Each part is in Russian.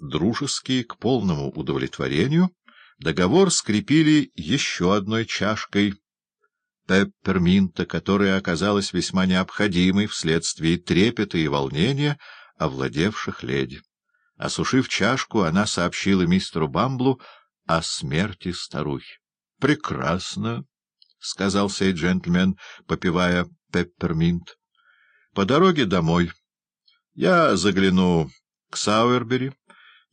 дружески к полному удовлетворению, договор скрепили еще одной чашкой пепперминта, которая оказалась весьма необходимой вследствие трепета и волнения, овладевших леди. Осушив чашку, она сообщила мистеру Бамблу о смерти старухи. — Прекрасно, — сказал сей джентльмен, попивая пепперминт. — По дороге домой я загляну к Сауэрбери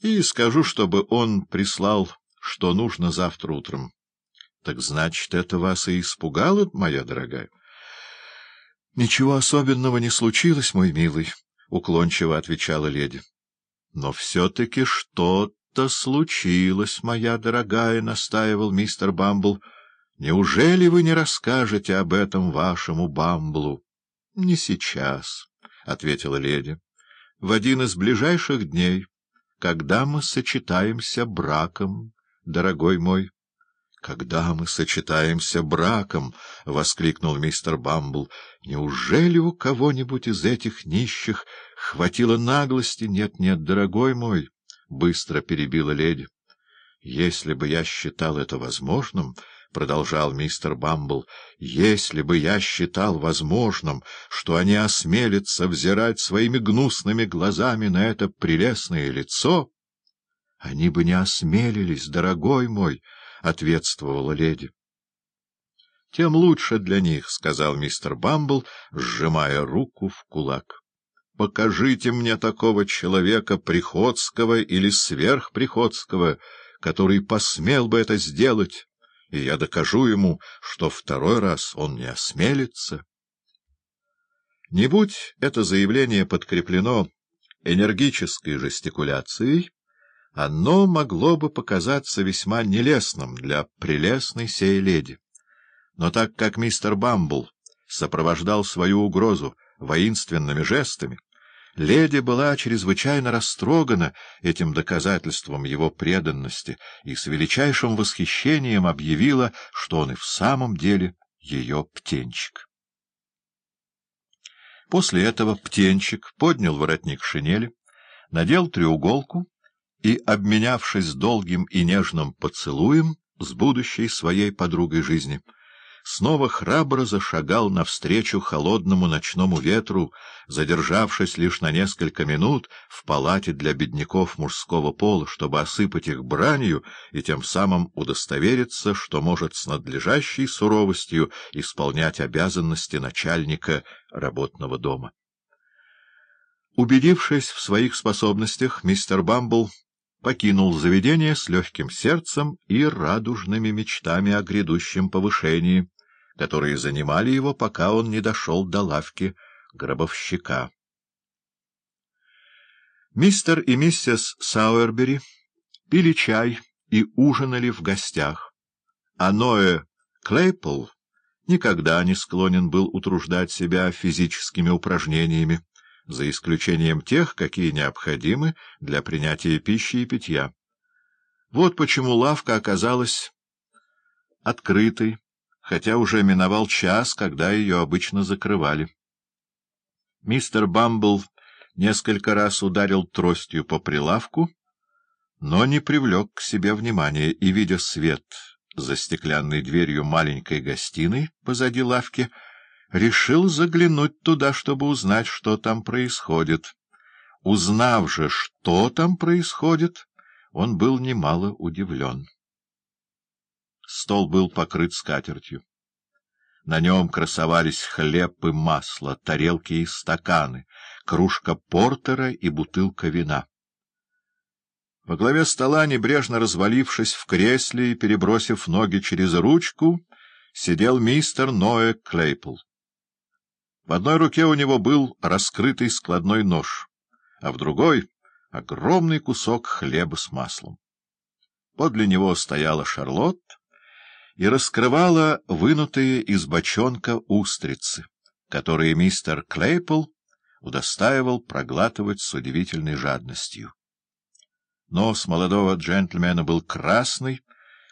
и скажу, чтобы он прислал, что нужно завтра утром. — Так значит, это вас и испугало, моя дорогая? — Ничего особенного не случилось, мой милый, — уклончиво отвечала леди. — Но все-таки что-то случилось, моя дорогая, — настаивал мистер Бамбл. — Неужели вы не расскажете об этом вашему Бамблу? — Не сейчас, — ответила леди. — В один из ближайших дней, когда мы сочетаемся браком, дорогой мой. — Когда мы сочетаемся браком! — воскликнул мистер Бамбл. — Неужели у кого-нибудь из этих нищих хватило наглости? Нет, нет, дорогой мой, — быстро перебила леди. — Если бы я считал это возможным продолжал мистер Бамбл, — если бы я считал возможным, что они осмелятся взирать своими гнусными глазами на это прелестное лицо... — Они бы не осмелились, дорогой мой, — ответствовала леди. — Тем лучше для них, — сказал мистер Бамбл, сжимая руку в кулак. — Покажите мне такого человека, приходского или сверхприходского, который посмел бы это сделать и я докажу ему, что второй раз он не осмелится. Не будь это заявление подкреплено энергической жестикуляцией, оно могло бы показаться весьма нелестным для прелестной сей леди. Но так как мистер Бамбл сопровождал свою угрозу воинственными жестами, Леди была чрезвычайно растрогана этим доказательством его преданности и с величайшим восхищением объявила, что он и в самом деле ее птенчик. После этого птенчик поднял воротник шинели, надел треуголку и, обменявшись долгим и нежным поцелуем с будущей своей подругой жизни, снова храбро зашагал навстречу холодному ночному ветру, задержавшись лишь на несколько минут в палате для бедняков мужского пола, чтобы осыпать их бранью и тем самым удостовериться, что может с надлежащей суровостью исполнять обязанности начальника работного дома. Убедившись в своих способностях, мистер Бамбл покинул заведение с легким сердцем и радужными мечтами о грядущем повышении, которые занимали его, пока он не дошел до лавки гробовщика. Мистер и миссис Сауэрбери пили чай и ужинали в гостях, а Ноэ Клейпл никогда не склонен был утруждать себя физическими упражнениями, за исключением тех, какие необходимы для принятия пищи и питья. Вот почему лавка оказалась открытой, хотя уже миновал час, когда ее обычно закрывали. Мистер Бамбл несколько раз ударил тростью по прилавку, но не привлек к себе внимания, и, видя свет за стеклянной дверью маленькой гостиной позади лавки, решил заглянуть туда, чтобы узнать, что там происходит. Узнав же, что там происходит, он был немало удивлен. Стол был покрыт скатертью. На нем красовались хлеб и масло, тарелки и стаканы, кружка портера и бутылка вина. Во главе стола, небрежно развалившись в кресле и перебросив ноги через ручку, сидел мистер Ноэ Клейпл. В одной руке у него был раскрытый складной нож, а в другой — огромный кусок хлеба с маслом. Подле него стояла Шарлотт, и раскрывала вынутые из бочонка устрицы, которые мистер Клейпл удостаивал проглатывать с удивительной жадностью. Нос молодого джентльмена был красный,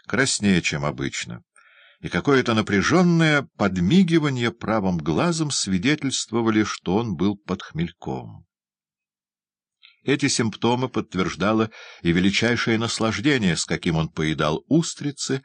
краснее, чем обычно, и какое-то напряженное подмигивание правым глазом свидетельствовали, что он был под хмельком. Эти симптомы подтверждало и величайшее наслаждение, с каким он поедал устрицы,